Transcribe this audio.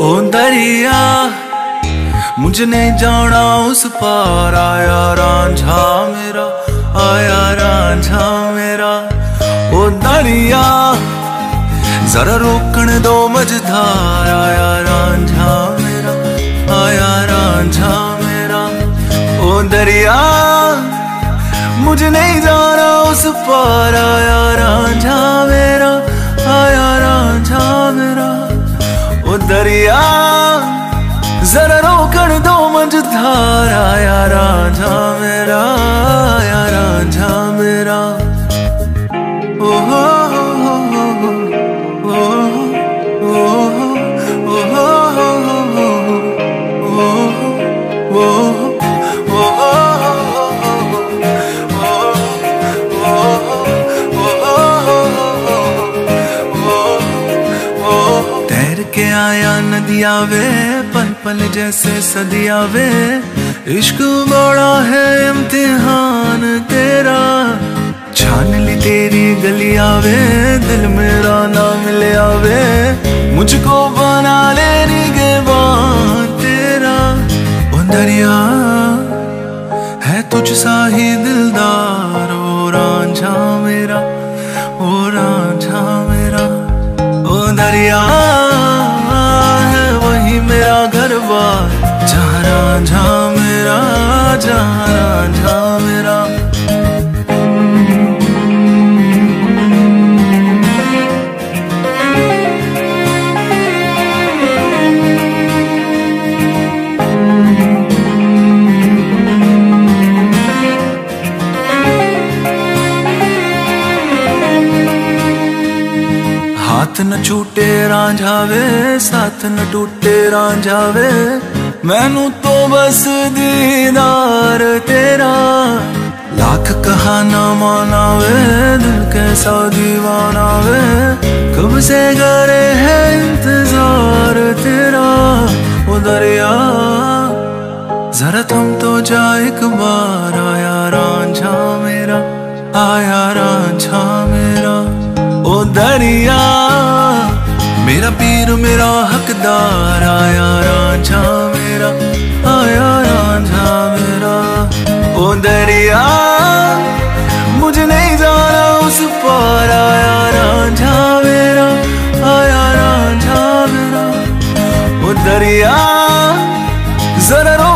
ओ दरिया मुझ जाना उस पार, आया रांझा मेरा, आया रांझा मेरा। ओ दरिया, जरा रोकण दो मझधार, आया मुझे नहीं जा रहा उस पार, आया राझा मेरा, आया राझा मेरा। ओ दरिया, जरा रोकड़ दो मंझधार आया राझा मेरा। के आया नदिया वे पल पल जैसे सदिया वे इश्क बड़ा है इम्तिहान तेरा, छान ली तेरी गलिया वे दिल मेरा ना मिले आवे। मुझको बना लेनी के तेरा, ओ दरिया, है तुझ सा ही दिलदार, ओ रांझा मेरा, ओ रांझा मेरा, ओ दरिया। जहाँ रांझा मेरा हाथ न छूटे रांझावे साथ न टूटे रांझावे मैनू तो बस दीदार तेरा लाख कहा ना मानावे, दिल कैसा दीवाना वे कब से करे है इंतज़ार तेरा, ओ दरिया। जरा तुम तो जा एक बार, आया रांझा मेरा, आया रांझा मेरा। ओ दरिया, मेरा पीर, मेरा हकदार, आया रांझा दरिया जरा रो